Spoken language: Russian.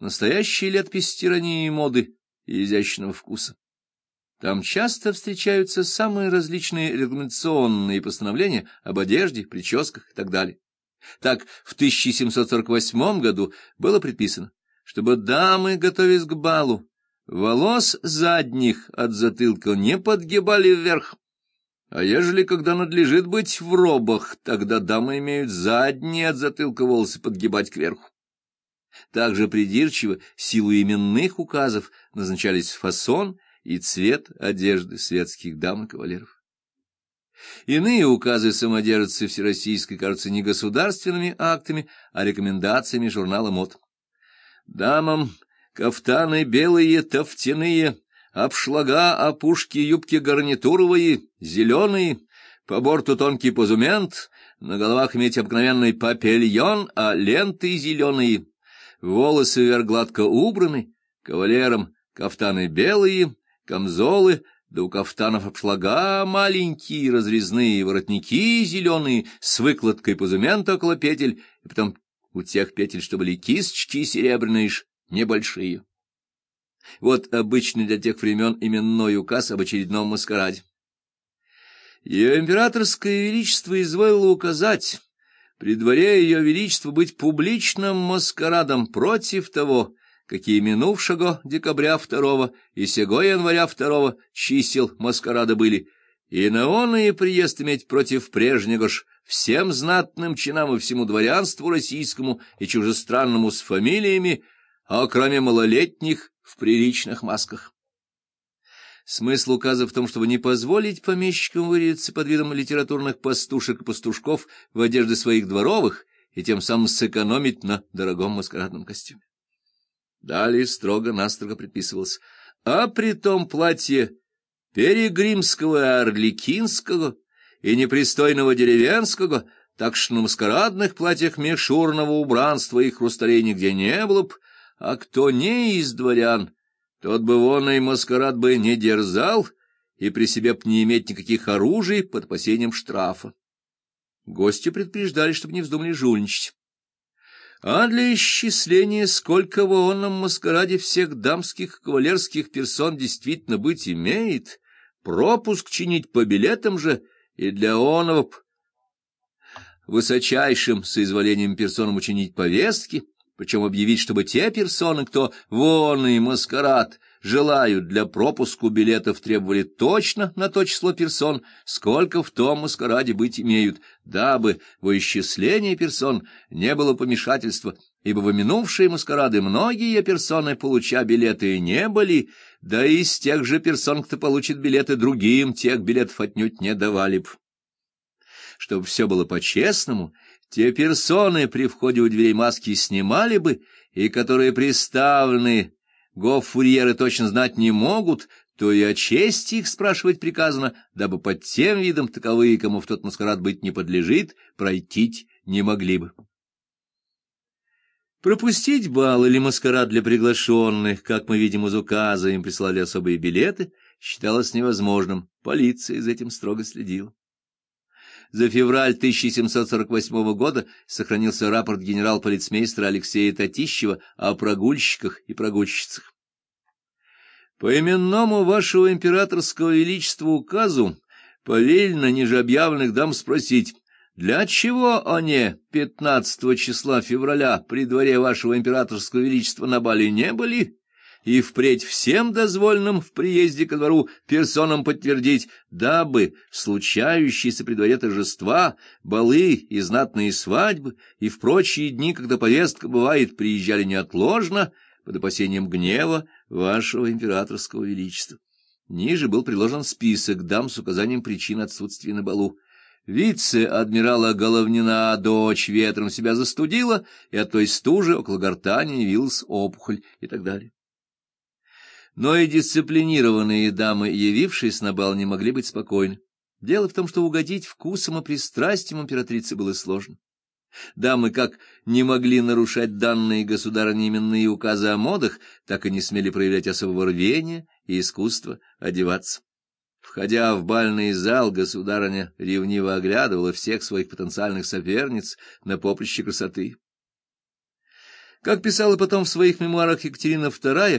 настоящие летопись тирании моды и изящного вкуса. Там часто встречаются самые различные регламентационные постановления об одежде, прическах и так далее. Так, в 1748 году было предписано, чтобы дамы, готовясь к балу, волос задних от затылка не подгибали вверх, а ежели когда надлежит быть в робах, тогда дамы имеют задние от затылка волосы подгибать кверху. Также придирчиво силу именных указов назначались фасон и цвет одежды светских дам и кавалеров. Иные указы самодержатся всероссийской кажутся не государственными актами, а рекомендациями журнала МОД. Дамам кафтаны белые, тофтяные, обшлага, опушки, юбки гарнитуровые, зеленые, по борту тонкий позумент, на головах иметь обыкновенный папельон, а ленты зеленые, волосы вверх гладко убраны, кавалерам кафтаны белые, камзолы, да у кафтанов обшлага маленькие, разрезные воротники зеленые, с выкладкой позумента около петель, и потом у тех петель, что были кисточки серебряные, небольшие. Вот обычный для тех времен именной указ об очередном маскараде. Ее императорское величество изволило указать при дворе ее величества быть публичным маскарадом против того, какие минувшего декабря второго и сего января второго чисел маскарада были, и на он и приезд иметь против прежнего ж всем знатным чинам и всему дворянству российскому и чужестранному с фамилиями, а кроме малолетних в приличных масках. Смысл указа в том, чтобы не позволить помещикам вырядиться под видом литературных пастушек и пастушков в одежды своих дворовых и тем самым сэкономить на дорогом маскарадном костюме. Далее строго-настрого предписывалось, а при том платье перегримского и орликинского и непристойного деревенского, так что на маскарадных платьях мишурного убранства и хрусталей нигде не было б, а кто не из дворян, тот бы вон и маскарад бы не дерзал и при себе б не иметь никаких оружий под опасением штрафа. Гости предупреждали, чтобы не вздумали жульничать. А для исчисления, сколько в онном маскараде всех дамских кавалерских персон действительно быть имеет, пропуск чинить по билетам же и для онова высочайшим соизволением персонам учинить повестки, причем объявить, чтобы те персоны, кто и маскарад желают для пропуску билетов, требовали точно на то число персон, сколько в том маскараде быть имеют, дабы во исчислении персон не было помешательства, ибо в минувшие маскарады многие персоны, получа билеты, не были, да и из тех же персон, кто получит билеты другим, тех билетов отнюдь не давали б. Чтобы все было по-честному, те персоны при входе у дверей маски снимали бы, и которые приставлены гоф-фурьеры точно знать не могут, то и о чести их спрашивать приказано, дабы под тем видом таковые, кому в тот маскарад быть не подлежит, пройтить не могли бы. Пропустить бал или маскарад для приглашенных, как мы видим из указа, им прислали особые билеты, считалось невозможным, полиция за этим строго следила. За февраль 1748 года сохранился рапорт генерал-полицмейстера Алексея Татищева о прогульщиках и прогульщицах. По именному вашего императорского величества указу повелено ниже объявленных дам спросить, для чего они 15 числа февраля при дворе вашего императорского величества на бале не были? И впредь всем дозвольным в приезде ко двору персонам подтвердить, дабы случающиеся при дворе торжества, балы и знатные свадьбы и в прочие дни, когда повестка бывает, приезжали неотложно под опасением гнева вашего императорского величества. Ниже был приложен список дам с указанием причин отсутствия на балу. Вице-адмирала Головнина дочь ветром себя застудила, и от той стужи около гортани явилась опухоль и так далее. Но и дисциплинированные дамы, явившись на бал, не могли быть спокойны. Дело в том, что угодить вкусом и пристрастием императрицы было сложно. Дамы как не могли нарушать данные государыне именные указы о модах, так и не смели проявлять особого рвения и искусства одеваться. Входя в бальный зал, государыня ревниво оглядывала всех своих потенциальных соперниц на поприще красоты. Как писала потом в своих мемуарах Екатерина II,